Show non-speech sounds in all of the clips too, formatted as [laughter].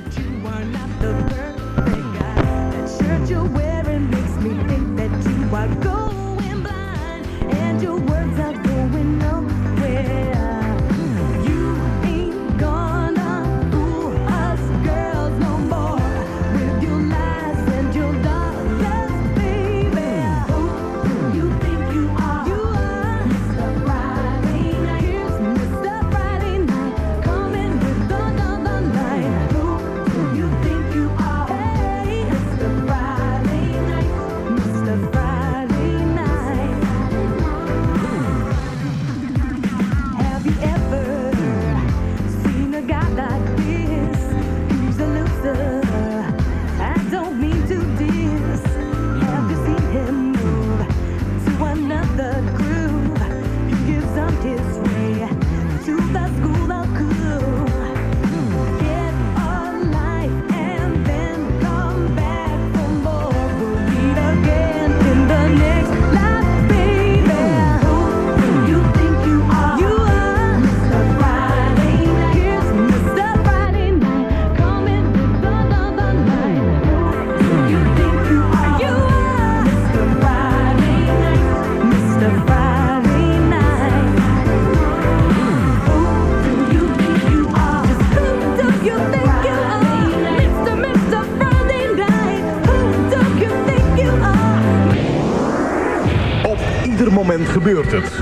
that you are not the bird. Gebeurt het.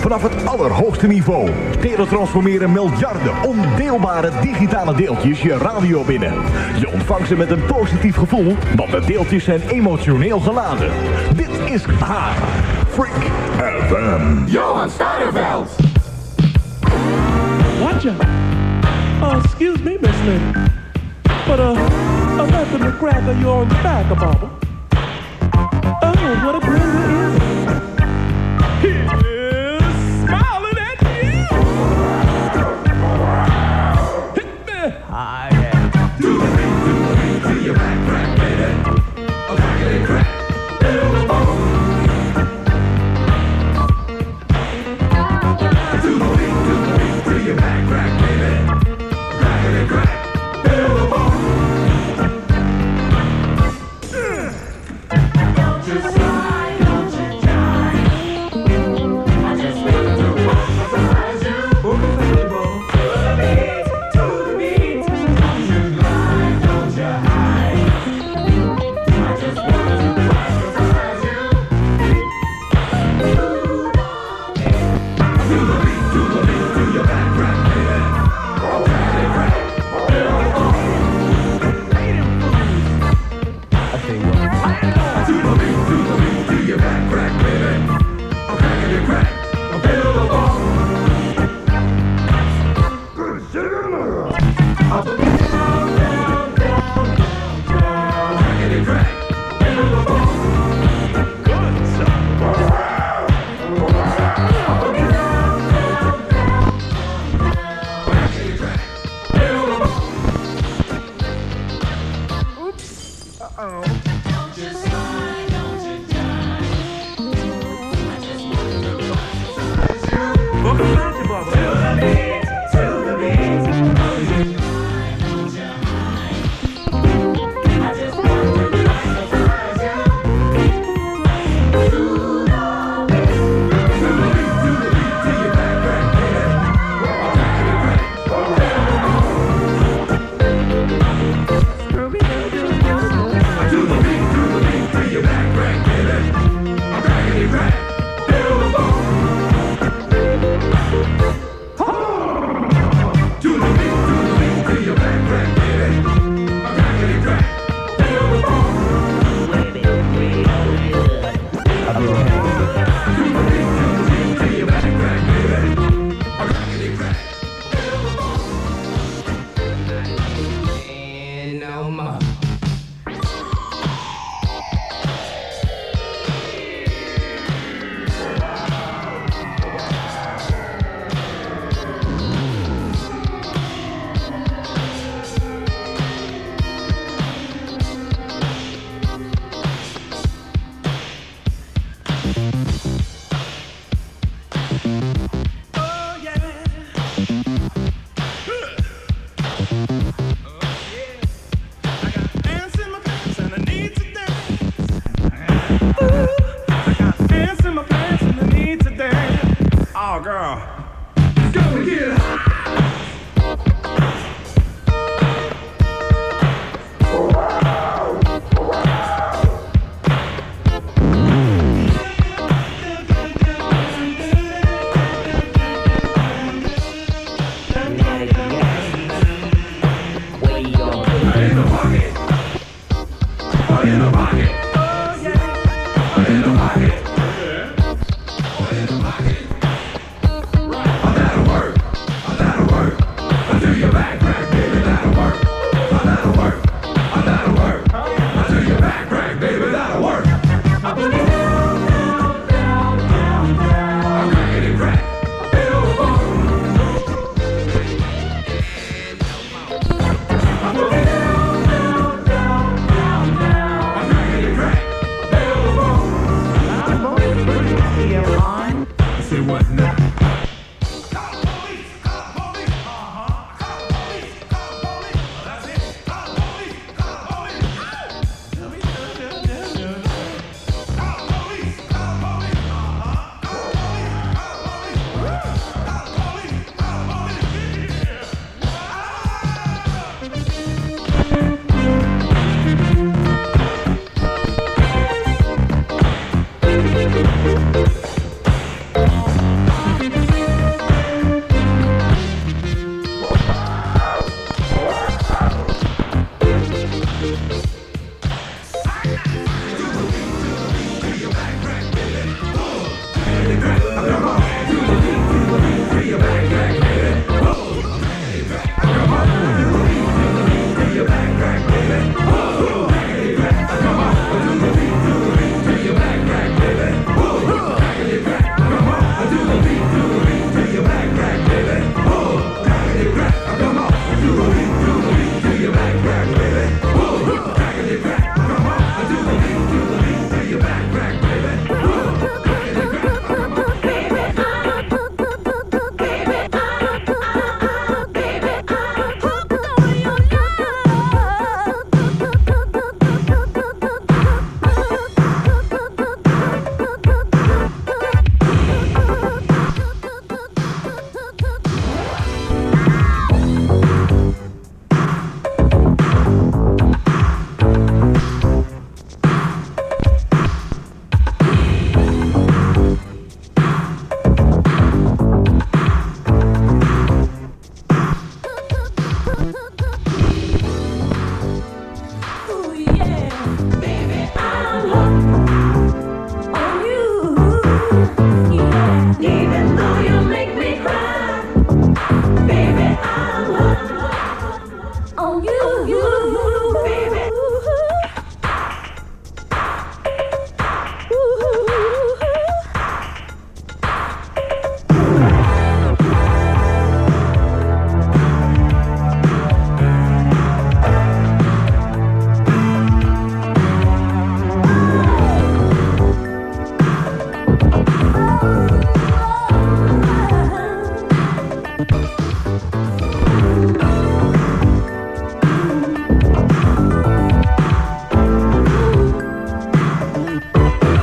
Vanaf het allerhoogste niveau teletransformeren miljarden ondeelbare digitale deeltjes je radio binnen. Je ontvangt ze met een positief gevoel, want de deeltjes zijn emotioneel geladen. Dit is haar Freak FM. Johan Steinerveld. Watch out. Uh, excuse me, Miss Lady. But, uh, I left in the crack of your back, Baba. Oh, what a great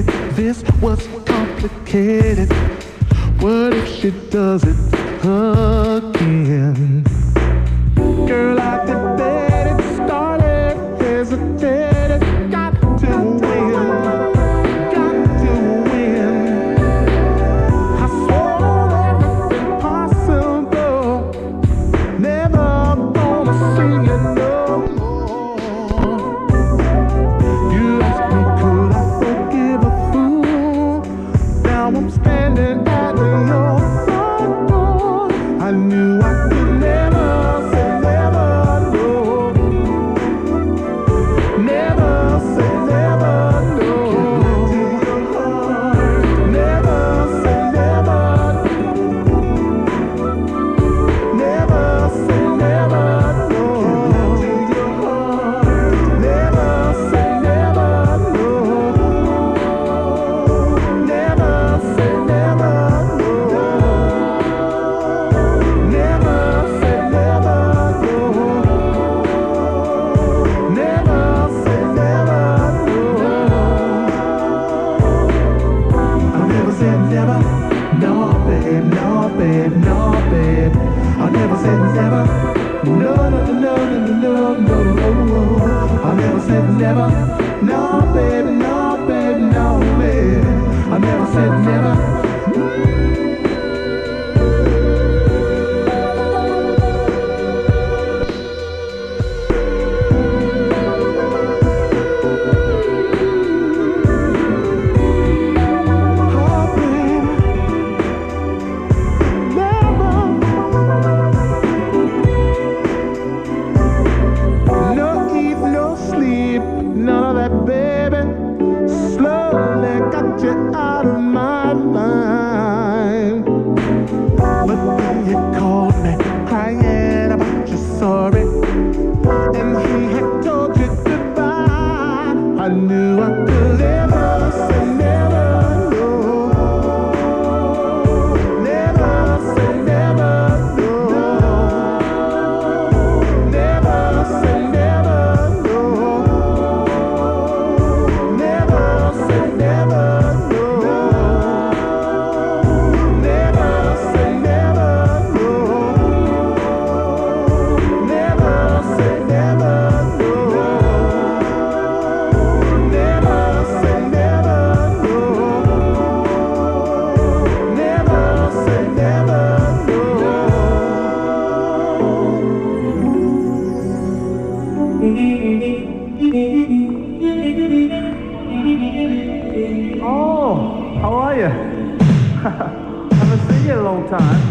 it? This was complicated. What if she does it again? Girl, I did. you. [laughs] I haven't seen you in a long time.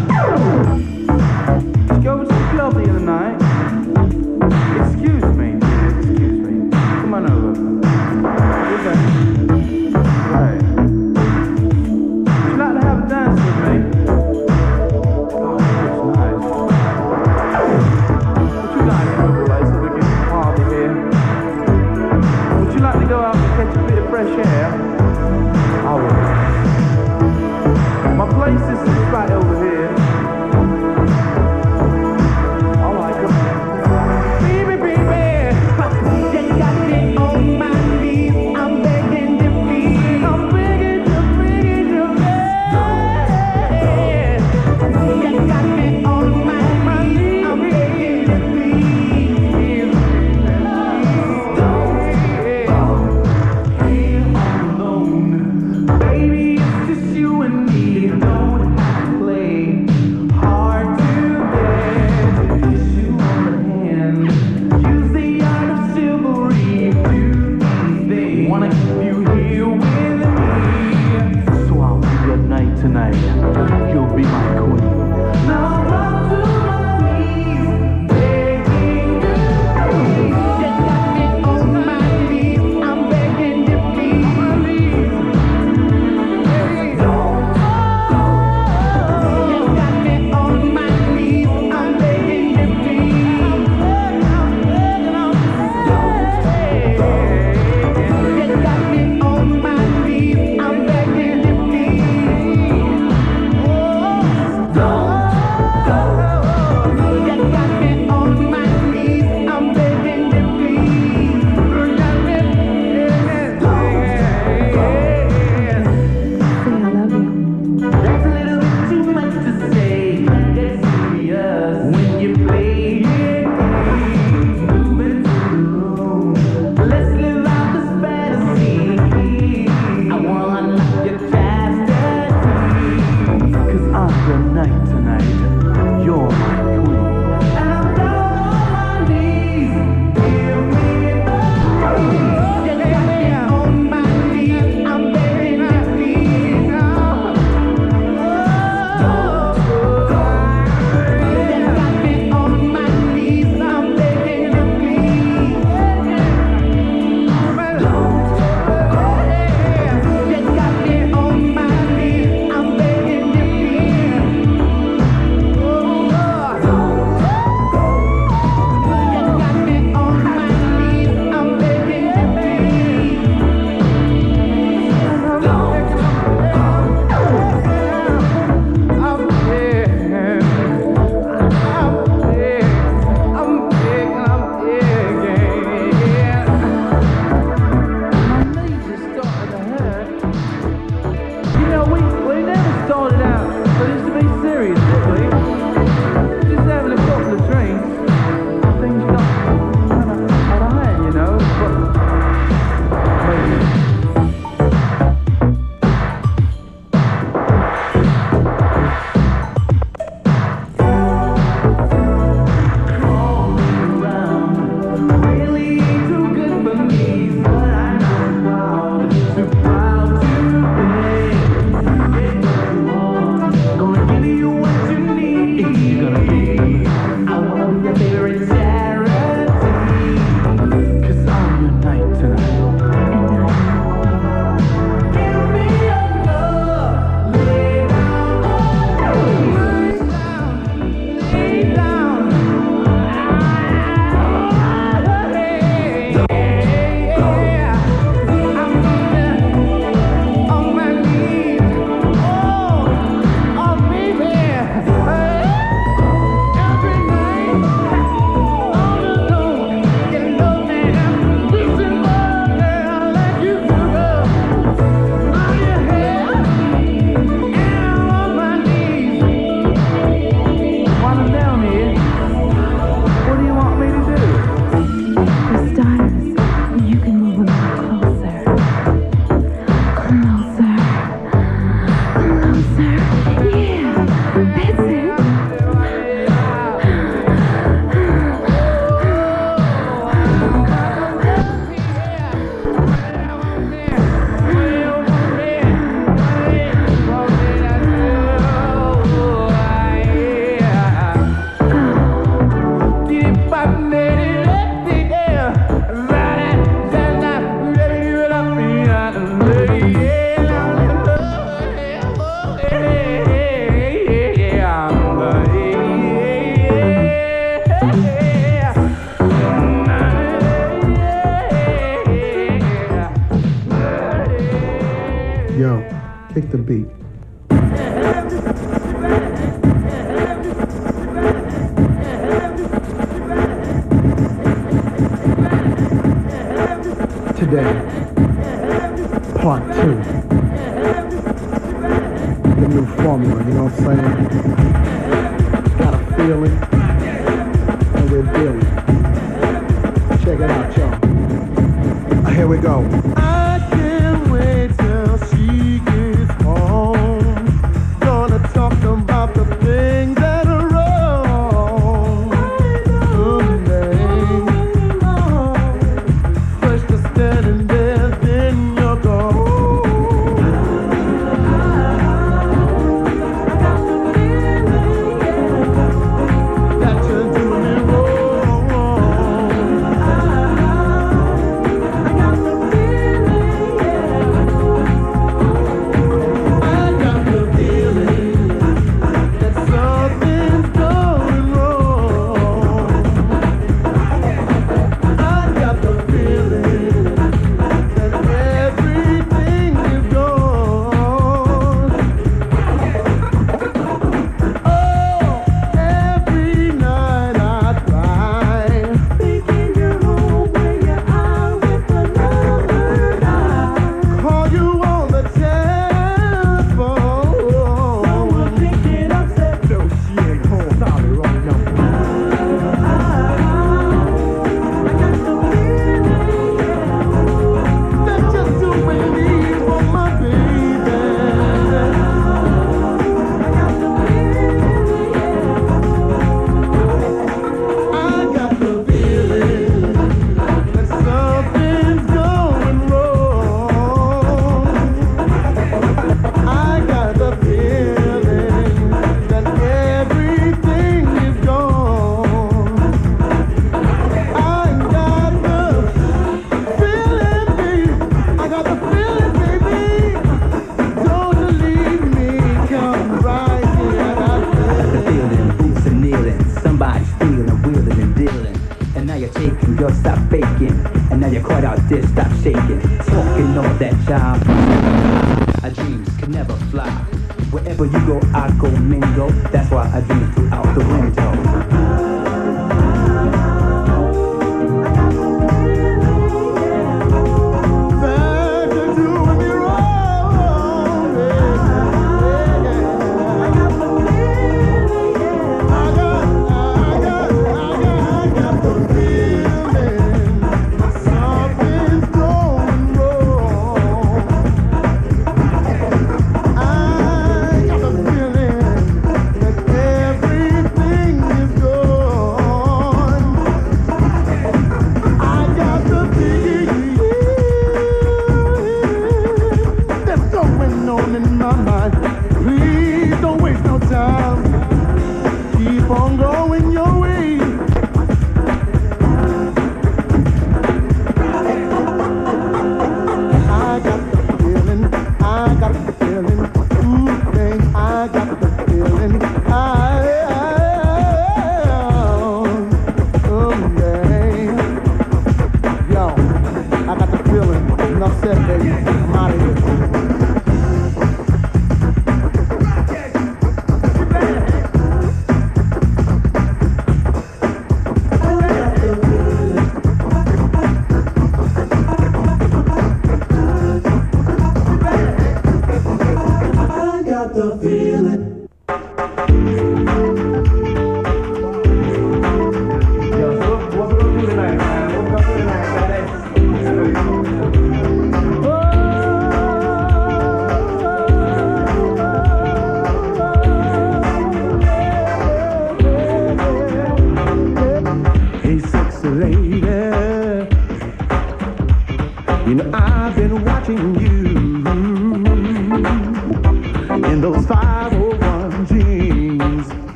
Here we go.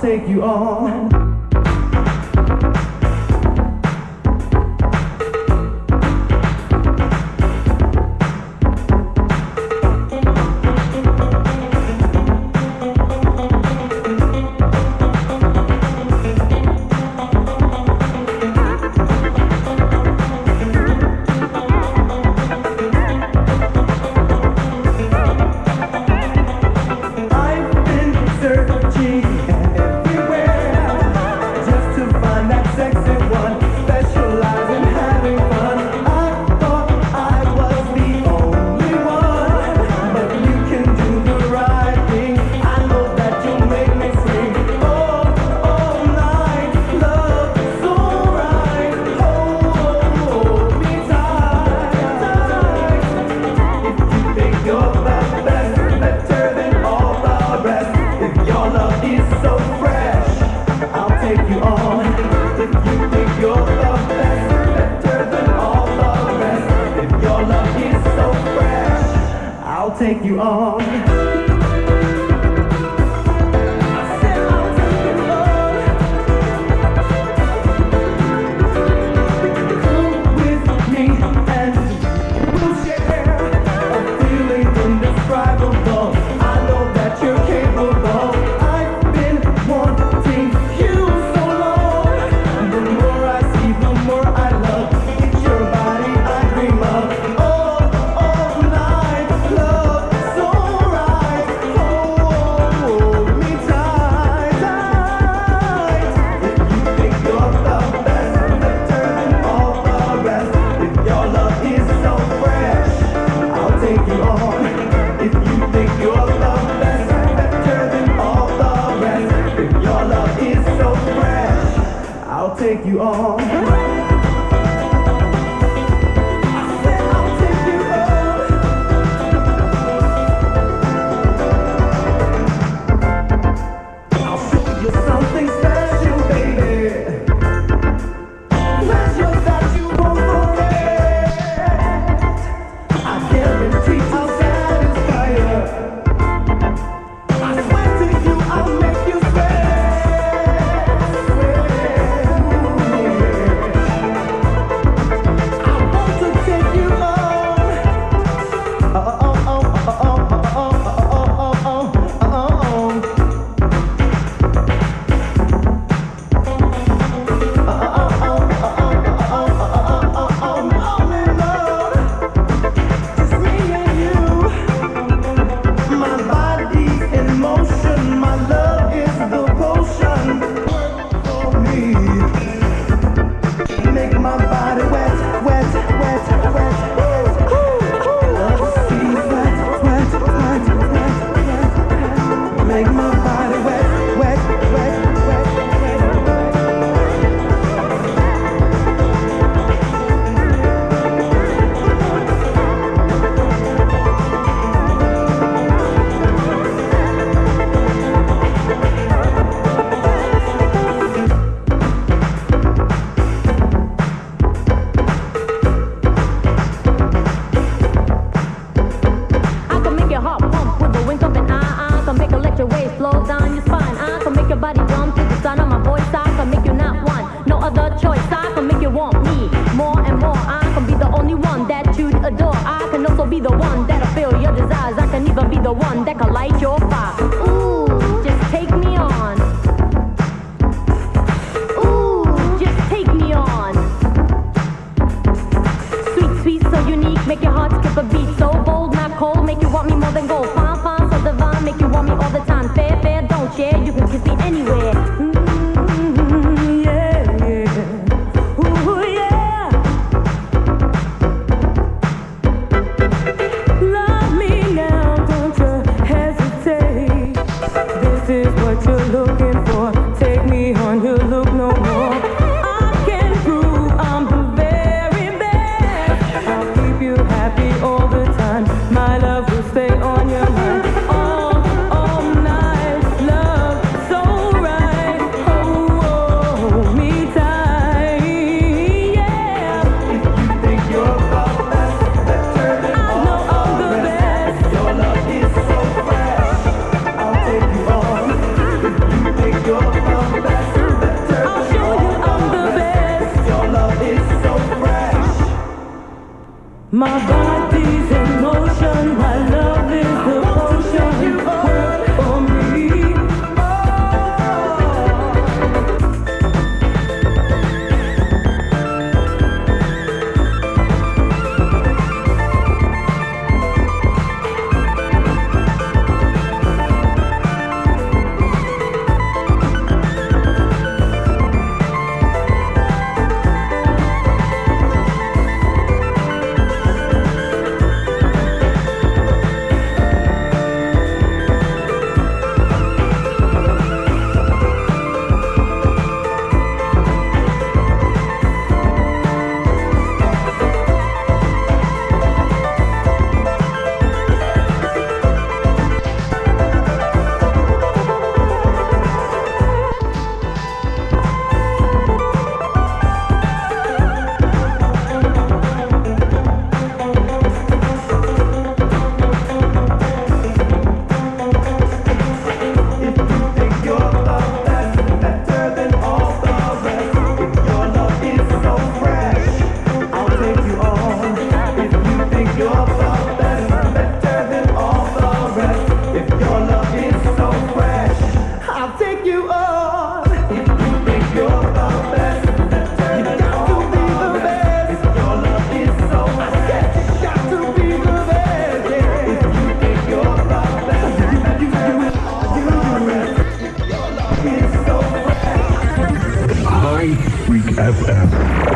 Take you on. also be the one that'll fill your desires. I can even be the one that can light your fire. Hey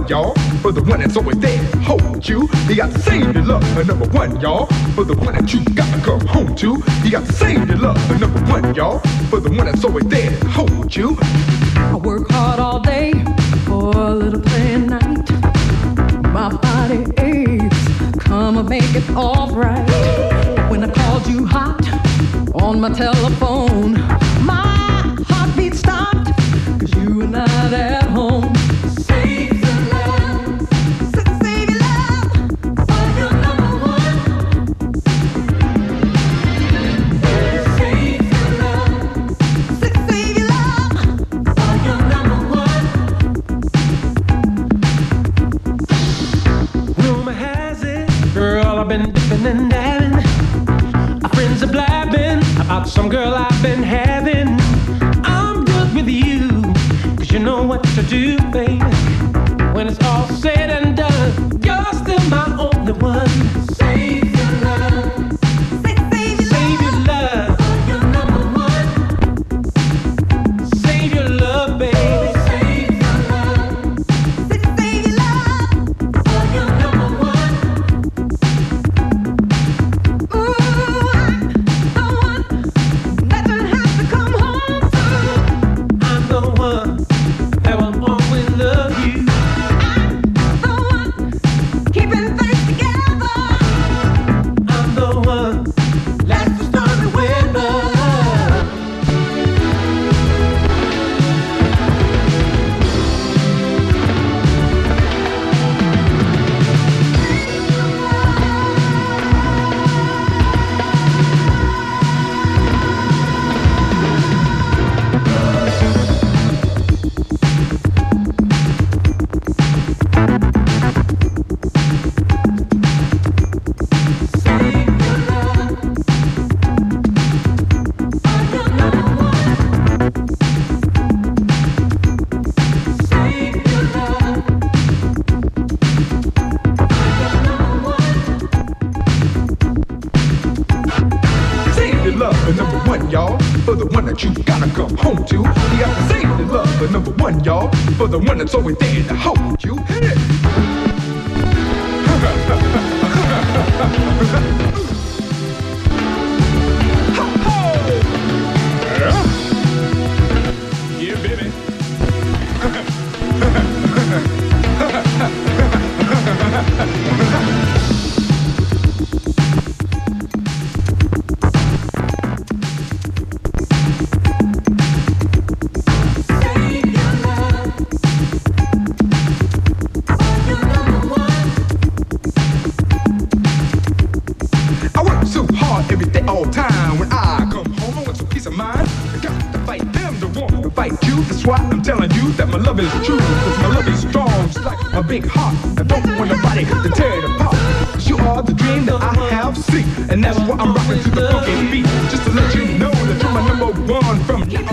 one, y'all. For the one that's always there hold you. You got to save your love for number one, y'all. For the one that you gotta come home to. You got to save your love for number one, y'all. For the one that's always there hold you. I work hard all day for a little play at night. My body aches. Come and make it alright. When I called you hot on my telephone, my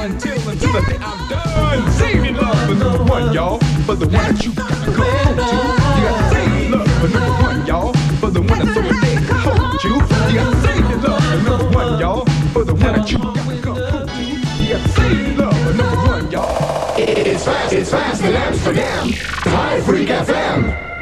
until until the day I'm done. Save love for number one, y'all. For the one that you gotta go to. You gotta save your love for number one, y'all. For the one that's there to hold you. You gotta save your love for number one, y'all. For the one that you gotta go to. You gotta save your love for number one, y'all. It's fast, it's fast in Amsterdam. Hi-Freak FM.